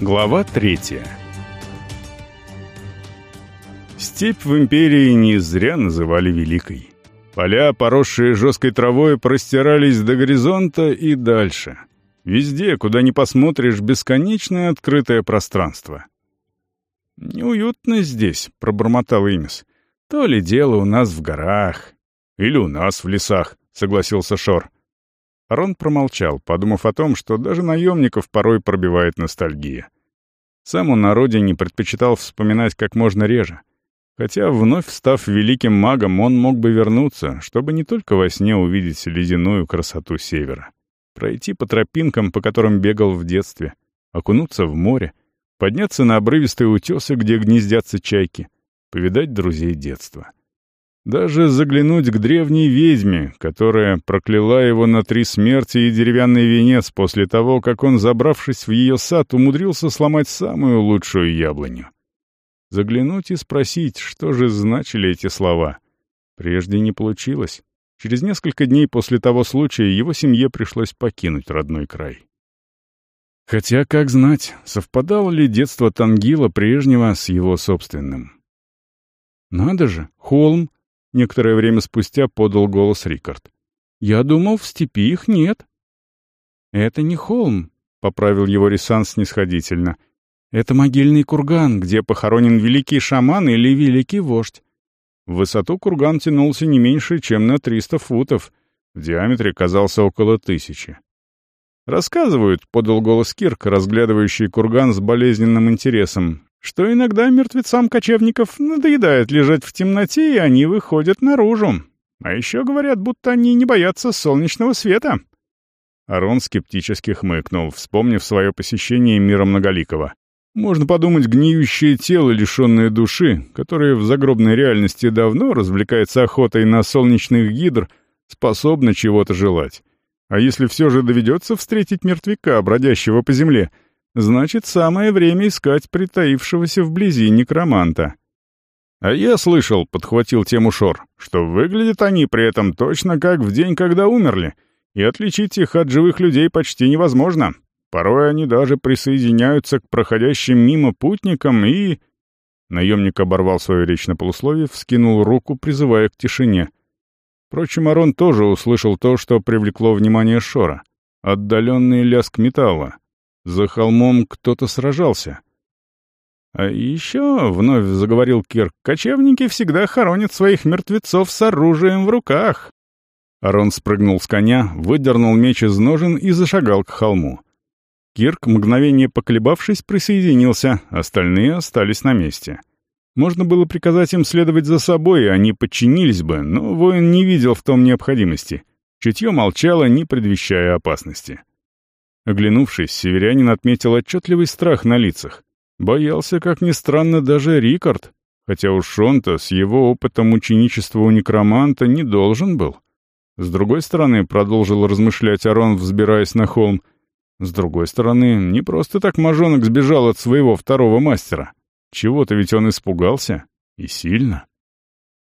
Глава третья Степь в империи не зря называли Великой. Поля, поросшие жесткой травой, простирались до горизонта и дальше. Везде, куда ни посмотришь, бесконечное открытое пространство. «Неуютно здесь», — пробормотал Имис. «То ли дело у нас в горах. Или у нас в лесах», — согласился Шор. Рон промолчал, подумав о том, что даже наемников порой пробивает ностальгия. Сам он на родине предпочитал вспоминать как можно реже. Хотя, вновь став великим магом, он мог бы вернуться, чтобы не только во сне увидеть ледяную красоту севера. Пройти по тропинкам, по которым бегал в детстве, окунуться в море, подняться на обрывистые утесы, где гнездятся чайки, повидать друзей детства. Даже заглянуть к древней ведьме, которая прокляла его на три смерти и деревянный венец после того, как он, забравшись в ее сад, умудрился сломать самую лучшую яблоню. Заглянуть и спросить, что же значили эти слова. Прежде не получилось. Через несколько дней после того случая его семье пришлось покинуть родной край. Хотя, как знать, совпадало ли детство Тангила прежнего с его собственным. «Надо же, холм!» — некоторое время спустя подал голос Рикард. «Я думал, в степи их нет». «Это не холм», — поправил его Рисан снисходительно. «Это могильный курган, где похоронен великий шаман или великий вождь. В высоту курган тянулся не меньше, чем на 300 футов, в диаметре казался около тысячи. «Рассказывают», — подал голос Кирк, разглядывающий курган с болезненным интересом, что иногда мертвецам кочевников надоедает лежать в темноте, и они выходят наружу. А еще говорят, будто они не боятся солнечного света. Арон скептически хмыкнул, вспомнив свое посещение мира Многоликого. Можно подумать, гниющее тело, лишенное души, которое в загробной реальности давно развлекается охотой на солнечных гидр, способно чего-то желать. А если все же доведется встретить мертвяка, бродящего по земле, значит, самое время искать притаившегося вблизи некроманта. «А я слышал», — подхватил тему Шор, «что выглядят они при этом точно как в день, когда умерли, и отличить их от живых людей почти невозможно. Порой они даже присоединяются к проходящим мимо путникам и...» Наемник оборвал свою речь на полусловие, вскинул руку, призывая к тишине — Впрочем, Арон тоже услышал то, что привлекло внимание Шора. Отдаленный лязг металла. За холмом кто-то сражался. «А еще», — вновь заговорил Кирк, — «кочевники всегда хоронят своих мертвецов с оружием в руках». Арон спрыгнул с коня, выдернул меч из ножен и зашагал к холму. Кирк, мгновение поколебавшись, присоединился, остальные остались на месте. — можно было приказать им следовать за собой, они подчинились бы, но воин не видел в том необходимости. Чутье молчало, не предвещая опасности. Оглянувшись, северянин отметил отчетливый страх на лицах. Боялся, как ни странно, даже Рикард, хотя уж он-то с его опытом ученичества у некроманта не должен был. С другой стороны, продолжил размышлять Арон, взбираясь на холм, с другой стороны, не просто так мажонок сбежал от своего второго мастера. Чего-то ведь он испугался. И сильно.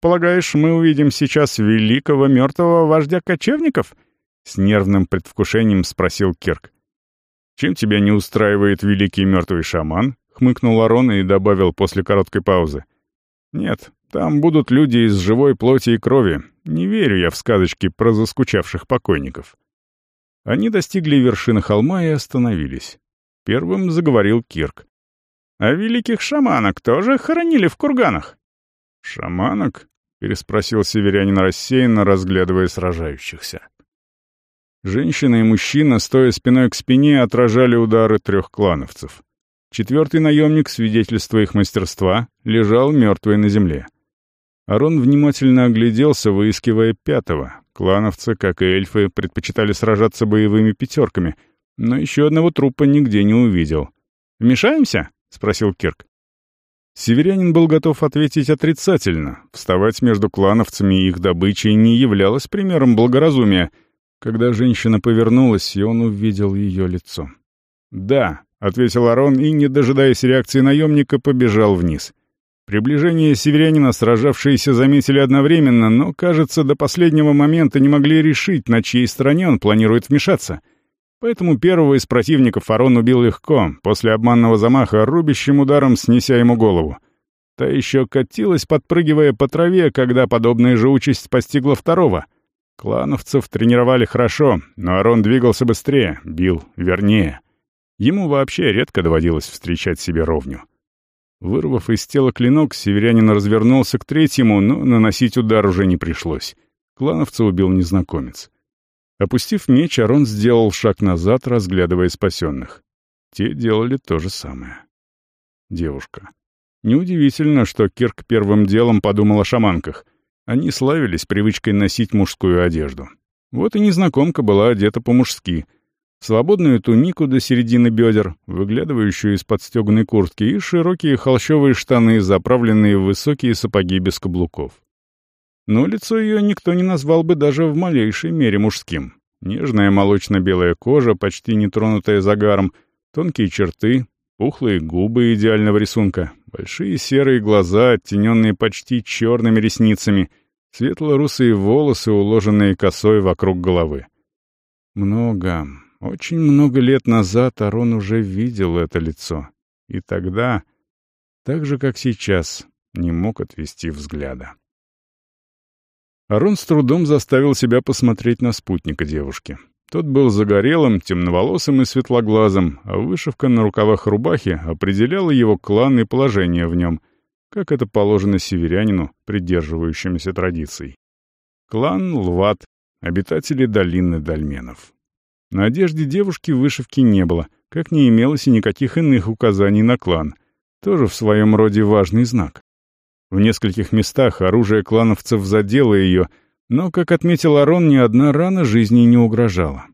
«Полагаешь, мы увидим сейчас великого мертвого вождя кочевников?» С нервным предвкушением спросил Кирк. «Чем тебя не устраивает великий мертвый шаман?» — хмыкнул Арон и добавил после короткой паузы. «Нет, там будут люди из живой плоти и крови. Не верю я в сказочки про заскучавших покойников». Они достигли вершины холма и остановились. Первым заговорил Кирк. А великих шаманок тоже хоронили в курганах?» «Шаманок?» — переспросил северянин рассеянно, разглядывая сражающихся. Женщина и мужчина, стоя спиной к спине, отражали удары трех клановцев. Четвертый наемник, свидетельство их мастерства, лежал мертвый на земле. Арон внимательно огляделся, выискивая пятого. Клановцы, как и эльфы, предпочитали сражаться боевыми пятерками, но еще одного трупа нигде не увидел. «Вмешаемся?» — спросил Кирк. Северянин был готов ответить отрицательно. Вставать между клановцами и их добычей не являлось примером благоразумия, когда женщина повернулась, и он увидел ее лицо. «Да», — ответил Арон и, не дожидаясь реакции наемника, побежал вниз. Приближение северянина сражавшиеся заметили одновременно, но, кажется, до последнего момента не могли решить, на чьей стороне он планирует вмешаться. Поэтому первого из противников Арон убил легко, после обманного замаха, рубящим ударом снеся ему голову. Та еще катилась, подпрыгивая по траве, когда подобная же участь постигла второго. Клановцев тренировали хорошо, но Арон двигался быстрее, бил вернее. Ему вообще редко доводилось встречать себе ровню. Вырвав из тела клинок, северянин развернулся к третьему, но наносить удар уже не пришлось. Клановца убил незнакомец. Опустив меч, Арон сделал шаг назад, разглядывая спасенных. Те делали то же самое. Девушка. Неудивительно, что Кирк первым делом подумал о шаманках. Они славились привычкой носить мужскую одежду. Вот и незнакомка была одета по-мужски. Свободную тунику до середины бедер, выглядывающую из-под стеганой куртки, и широкие холщовые штаны, заправленные в высокие сапоги без каблуков но лицо ее никто не назвал бы даже в малейшей мере мужским. Нежная молочно-белая кожа, почти не тронутая загаром, тонкие черты, пухлые губы идеального рисунка, большие серые глаза, оттененные почти черными ресницами, светло-русые волосы, уложенные косой вокруг головы. Много, очень много лет назад Арон уже видел это лицо. И тогда, так же, как сейчас, не мог отвести взгляда. Арон с трудом заставил себя посмотреть на спутника девушки. Тот был загорелым, темноволосым и светлоглазым, а вышивка на рукавах рубахи определяла его клан и положение в нем, как это положено северянину, придерживающемуся традиций. Клан Лват, обитатели долины Дольменов. На одежде девушки вышивки не было, как не имелось и никаких иных указаний на клан, тоже в своем роде важный знак. В нескольких местах оружие клановцев задело ее, но, как отметил Арон, ни одна рана жизни не угрожала.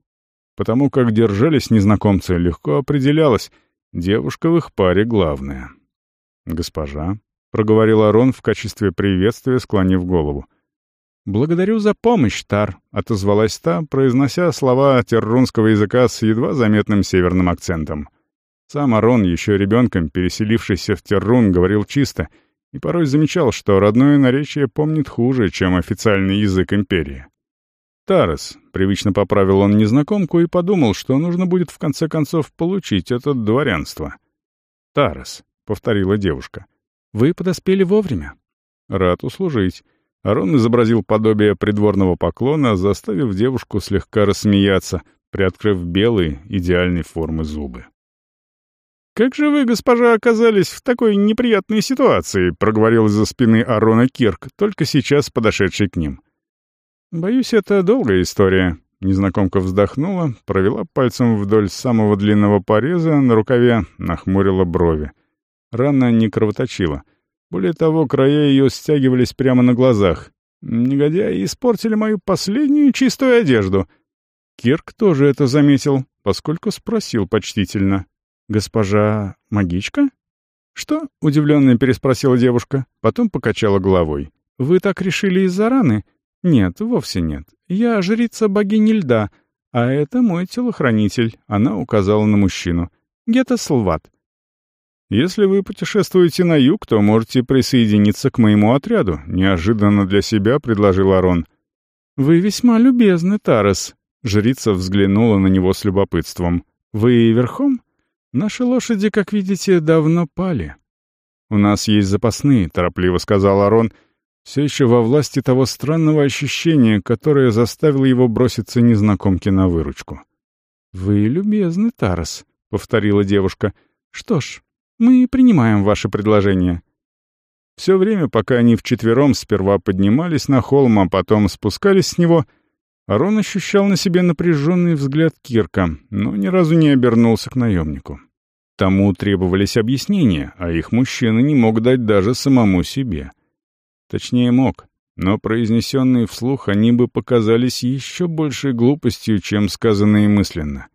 Потому как держались незнакомцы, легко определялось, девушка в их паре главная. «Госпожа», — проговорил Арон в качестве приветствия, склонив голову. «Благодарю за помощь, Тар», — отозвалась та, произнося слова террунского языка с едва заметным северным акцентом. Сам Арон, еще ребенком, переселившийся в Террун, говорил чисто — и порой замечал, что родное наречие помнит хуже, чем официальный язык империи. «Тарес», — привычно поправил он незнакомку и подумал, что нужно будет в конце концов получить это дворянство. «Тарес», — повторила девушка, — «вы подоспели вовремя». «Рад услужить». Арон изобразил подобие придворного поклона, заставив девушку слегка рассмеяться, приоткрыв белые, идеальной формы зубы. «Как же вы, госпожа, оказались в такой неприятной ситуации?» — проговорил из-за спины Арона Кирк, только сейчас подошедший к ним. «Боюсь, это долгая история». Незнакомка вздохнула, провела пальцем вдоль самого длинного пореза на рукаве, нахмурила брови. Рана не кровоточила. Более того, края ее стягивались прямо на глазах. Негодяи испортили мою последнюю чистую одежду. Кирк тоже это заметил, поскольку спросил почтительно. «Госпожа магичка?» «Что?» — удивленно переспросила девушка, потом покачала головой. «Вы так решили из-за раны?» «Нет, вовсе нет. Я жрица богини льда, а это мой телохранитель», — она указала на мужчину. «Гета Слват». «Если вы путешествуете на юг, то можете присоединиться к моему отряду», — неожиданно для себя предложил Арон. «Вы весьма любезны, Тарас», — жрица взглянула на него с любопытством. «Вы верхом?» Наши лошади, как видите, давно пали. У нас есть запасные, торопливо сказал Арон, все еще во власти того странного ощущения, которое заставило его броситься незнакомке на выручку. «Вы любезны, Тарас», — повторила девушка. «Что ж, мы принимаем ваше предложение». Все время, пока они вчетвером сперва поднимались на холм, а потом спускались с него, Арон ощущал на себе напряженный взгляд Кирка, но ни разу не обернулся к наемнику. Тому требовались объяснения, а их мужчина не мог дать даже самому себе. Точнее, мог, но произнесенные вслух они бы показались еще большей глупостью, чем сказанные мысленно.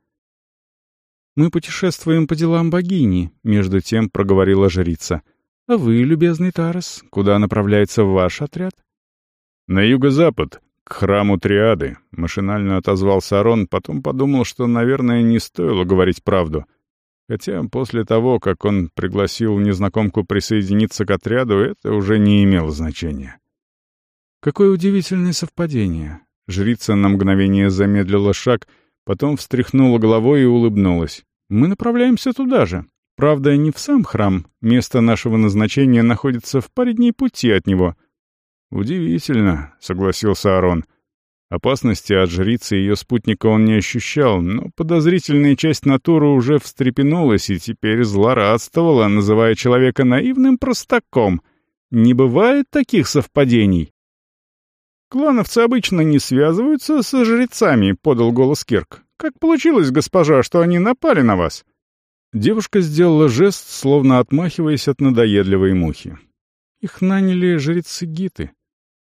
«Мы путешествуем по делам богини», — между тем проговорила жрица. «А вы, любезный Тарас, куда направляется ваш отряд?» «На юго-запад, к храму Триады», — машинально отозвался Арон, потом подумал, что, наверное, не стоило говорить правду — Хотя после того, как он пригласил незнакомку присоединиться к отряду, это уже не имело значения. Какое удивительное совпадение. Жрица на мгновение замедлила шаг, Потом встряхнула головой и улыбнулась. «Мы направляемся туда же. Правда, не в сам храм. Место нашего назначения находится в паре дней пути от него». «Удивительно», — согласился Арон. Опасности от жрицы и ее спутника он не ощущал, но подозрительная часть натуры уже встрепенулась и теперь злорадствовала, называя человека наивным простаком. Не бывает таких совпадений. «Клановцы обычно не связываются со жрецами», — подал голос Кирк. «Как получилось, госпожа, что они напали на вас?» Девушка сделала жест, словно отмахиваясь от надоедливой мухи. Их наняли жрецы Гиты.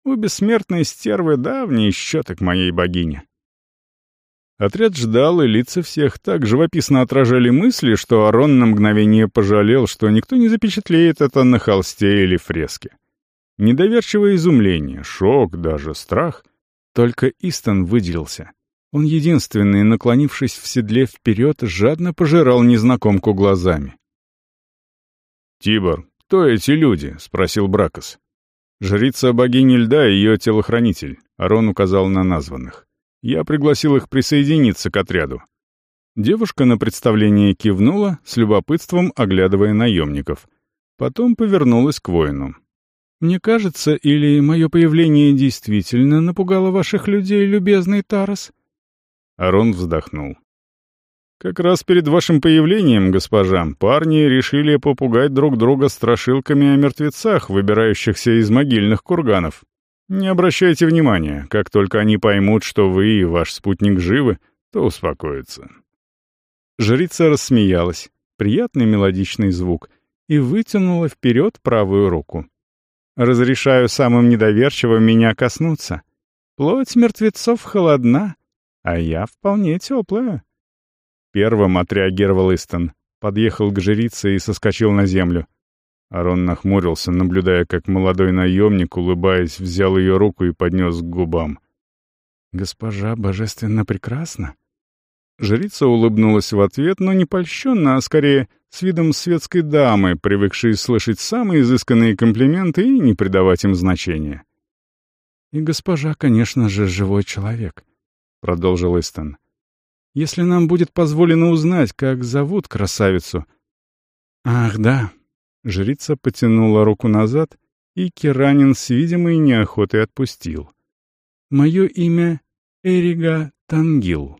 У бессмертной стервы давние счеты к моей богине. Отряд ждал, и лица всех так живописно отражали мысли, что Арон на мгновение пожалел, что никто не запечатлеет это на холсте или фреске. Недоверчивое изумление, шок, даже страх. Только Истон выделился. Он единственный, наклонившись в седле вперед, жадно пожирал незнакомку глазами. «Тибор, кто эти люди?» — спросил Бракос. «Жрица богини льда и ее телохранитель», — Арон указал на названных. «Я пригласил их присоединиться к отряду». Девушка на представление кивнула, с любопытством оглядывая наемников. Потом повернулась к воину. «Мне кажется, или мое появление действительно напугало ваших людей, любезный Тарас?» Арон вздохнул. «Как раз перед вашим появлением, госпожа, парни решили попугать друг друга страшилками о мертвецах, выбирающихся из могильных курганов. Не обращайте внимания, как только они поймут, что вы и ваш спутник живы, то успокоятся». Жрица рассмеялась, приятный мелодичный звук, и вытянула вперед правую руку. Разрешаю самым недоверчивым меня коснуться. Плоть мертвецов холодна, а я вполне теплая. Первым отреагировал Истон, подъехал к жрице и соскочил на землю. Арон нахмурился, наблюдая, как молодой наемник, улыбаясь, взял ее руку и поднес к губам. «Госпожа божественно прекрасна?» Жрица улыбнулась в ответ, но не польщенно, а скорее с видом светской дамы, привыкшей слышать самые изысканные комплименты и не придавать им значения. «И госпожа, конечно же, живой человек», — продолжил Истон. «Если нам будет позволено узнать, как зовут красавицу...» «Ах, да». Жрица потянула руку назад, и Керанин с видимой неохотой отпустил. «Мое имя Эрига Тангил».